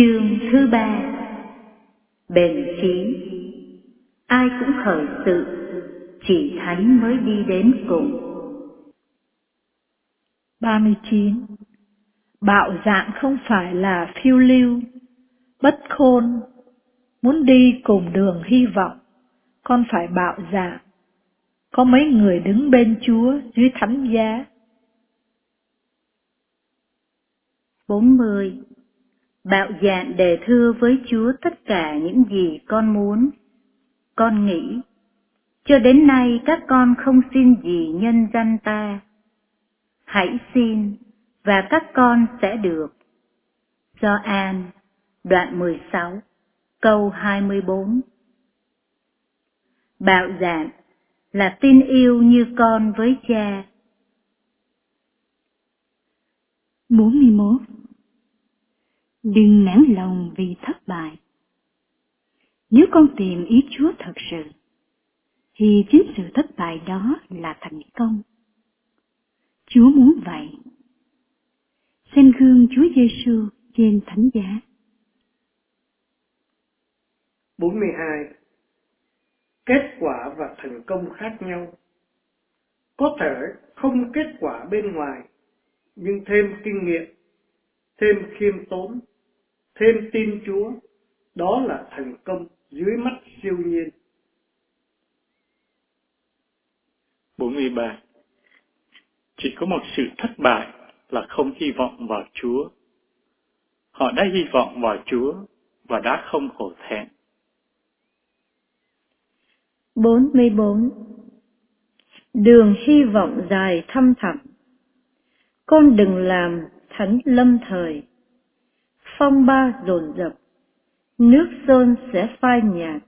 Chương thứ ba Bền chí Ai cũng khởi sự, chỉ thánh mới đi đến cùng. 39. Bạo dạn không phải là phiêu lưu, bất khôn, muốn đi cùng đường hy vọng, con phải bạo dạn. Có mấy người đứng bên Chúa dưới thánh giá. 40. Bạo dạn đề thưa với Chúa tất cả những gì con muốn. Con nghĩ, cho đến nay các con không xin gì nhân danh ta. Hãy xin, và các con sẽ được. Do An, đoạn 16, câu 24 Bạo dạn là tin yêu như con với cha. 41 Đừng nản lòng vì thất bại. Nếu con tìm ý Chúa thật sự, thì chính sự thất bại đó là thành công. Chúa muốn vậy. Xem gương Chúa Giêsu trên thánh giá. 42. Kết quả và thành công khác nhau. Có thể không kết quả bên ngoài, nhưng thêm kinh nghiệm, thêm khiêm tốn, thêm tin Chúa, đó là thành công dưới mắt siêu nhiên. 43. Chỉ có một sự thất bại là không hy vọng vào Chúa. Họ đã hy vọng vào Chúa và đã không hổ thẹn. 44. Đường hy vọng dài thăm thẳm. Con đừng làm thánh lâm thời. Phong ba dồn dập, nước sơn sẽ phai nhạt,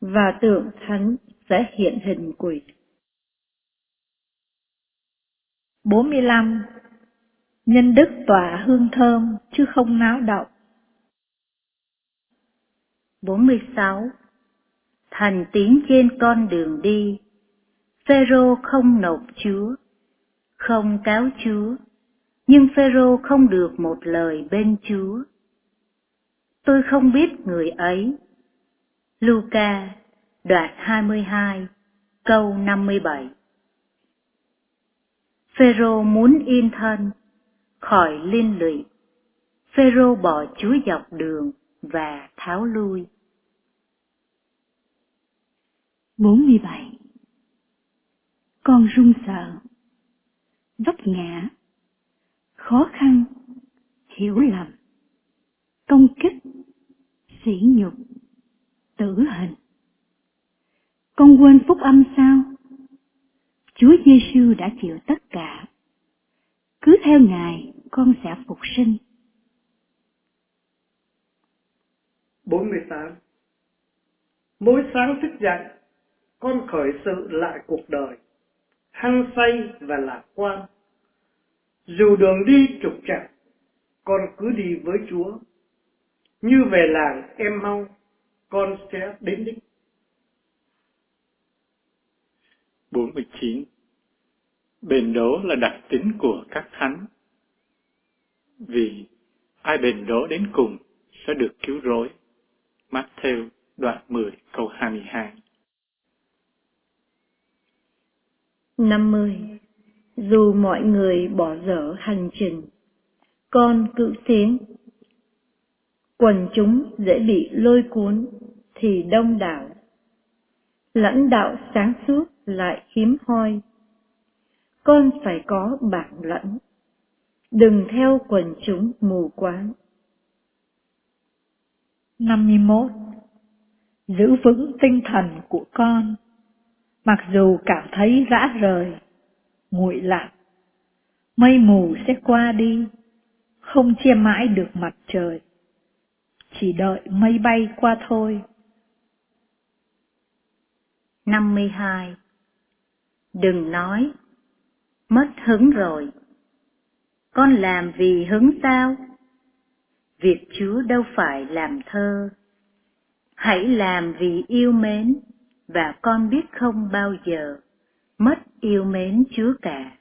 và tượng thánh sẽ hiện hình quỷ. 45. Nhân đức tỏa hương thơm, chứ không náo động. 46. Thành tín trên con đường đi, Phêrô không nộp Chúa, không cáo Chúa, nhưng Phêrô không được một lời bên Chúa. Tôi không biết người ấy. Luca, đoạn 22, câu 57 Phêrô muốn yên thân, khỏi liên lụy. Phêrô bỏ Chúa dọc đường và tháo lui. 47. Con run sợ, vấp ngã, khó khăn, hiểu lầm, công kích, sỉ nhục, tử hình. Con quên phúc âm sao? Chúa Giêsu đã chịu tất cả. Cứ theo Ngài, con sẽ phục sinh. 48. Mỗi sáng thức dậy, con khởi sự lại cuộc đời, hăng say và lạc quan. Dù đường đi trục trặc, con cứ đi với Chúa. Như về làng em mau, con sẽ đến đích. 49. Bền đố là đặc tính của các thánh. Vì ai bền đố đến cùng sẽ được cứu rỗi. Matthew đoạn 10 câu 22 50. Dù mọi người bỏ dở hành trình, con cự tiến. Quần chúng dễ bị lôi cuốn thì đông đảo. Lãnh đạo sáng suốt lại hiếm hoi. Con phải có bản lãnh. Đừng theo quần chúng mù quáng. 51. Giữ vững tinh thần của con, mặc dù cảm thấy rã rời, nguội lạnh. Mây mù sẽ qua đi, không che mãi được mặt trời. Chỉ đợi mây bay qua thôi. 52. Đừng nói, mất hứng rồi. Con làm vì hứng sao? Việc Chúa đâu phải làm thơ. Hãy làm vì yêu mến, và con biết không bao giờ mất yêu mến Chúa cả.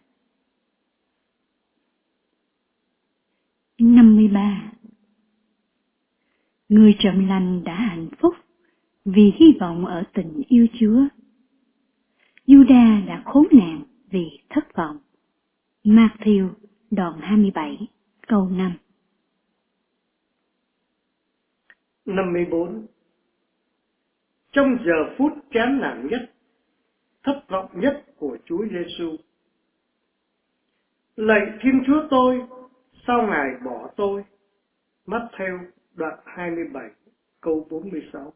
53 Người trầm lành đã hạnh phúc vì hy vọng ở tình yêu Chúa. Juda đã khốn nạn vì thất vọng. Matthew đoạn 27 câu 5 54 Trong giờ phút chán nản nhất, thất vọng nhất của Chúa Giêsu, Lạy Thiên Chúa tôi, sao Ngài bỏ tôi? Matthew đoạn 27 câu 46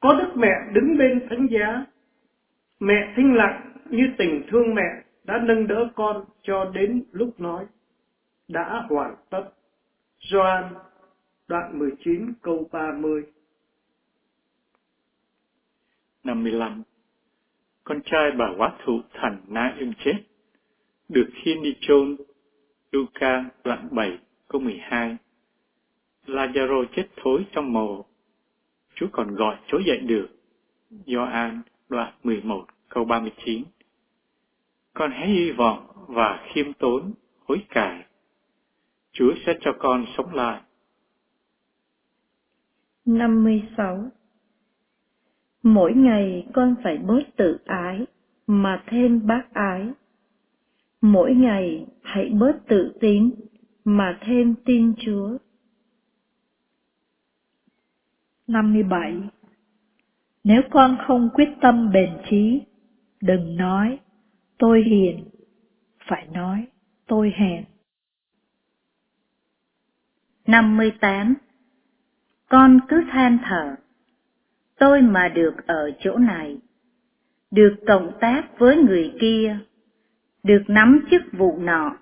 Có Đức Mẹ đứng bên thánh giá, mẹ thinh lặng như tình thương mẹ đã nâng đỡ con cho đến lúc nói, đã hoàn tất. Doan đoạn 19 câu 30 55 Con trai bà quá thụ thần Na im chết, được khiên đi chôn Luca đoạn 7 câu 12 Lazaro chết thối trong mồ, Chúa còn gọi trỗi dậy được. Gioan đoạn 11 câu 39 Con hãy hy vọng và khiêm tốn, hối cải. Chúa sẽ cho con sống lại. 56 Mỗi ngày con phải bớt tự ái, mà thêm bác ái. Mỗi ngày hãy bớt tự tín, mà thêm tin Chúa. 57 Nếu con không quyết tâm bền chí, đừng nói, tôi hiền, phải nói, tôi hèn. 58 Con cứ than thở, tôi mà được ở chỗ này, được cộng tác với người kia, được nắm chức vụ nọ,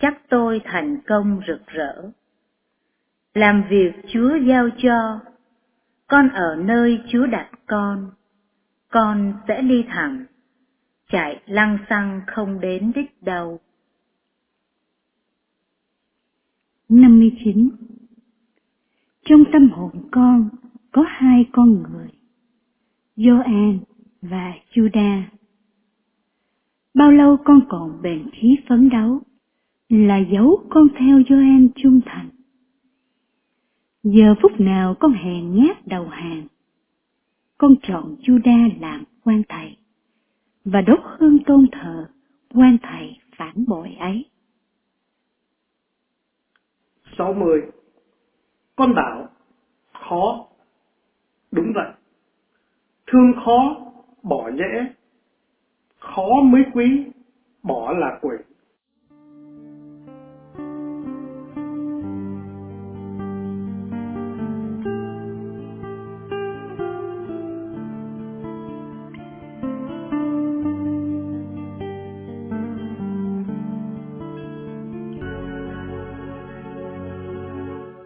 chắc tôi thành công rực rỡ. Làm việc Chúa giao cho, con ở nơi Chúa đặt con, con sẽ đi thẳng, chạy lăng xăng không đến đích đâu. 59 Trong tâm hồn con có hai con người, Gioan và Juda. Bao lâu con còn bền chí phấn đấu, là dấu con theo Joan trung thành. Giờ phút nào con hèn nhát đầu hàng, con chọn Juda làm quan thầy, và đốt hương tôn thờ quan thầy phản bội ấy. 60 Con bảo, khó. Đúng vậy. Thương khó, bỏ dễ. Khó mới quý, bỏ là quỷ.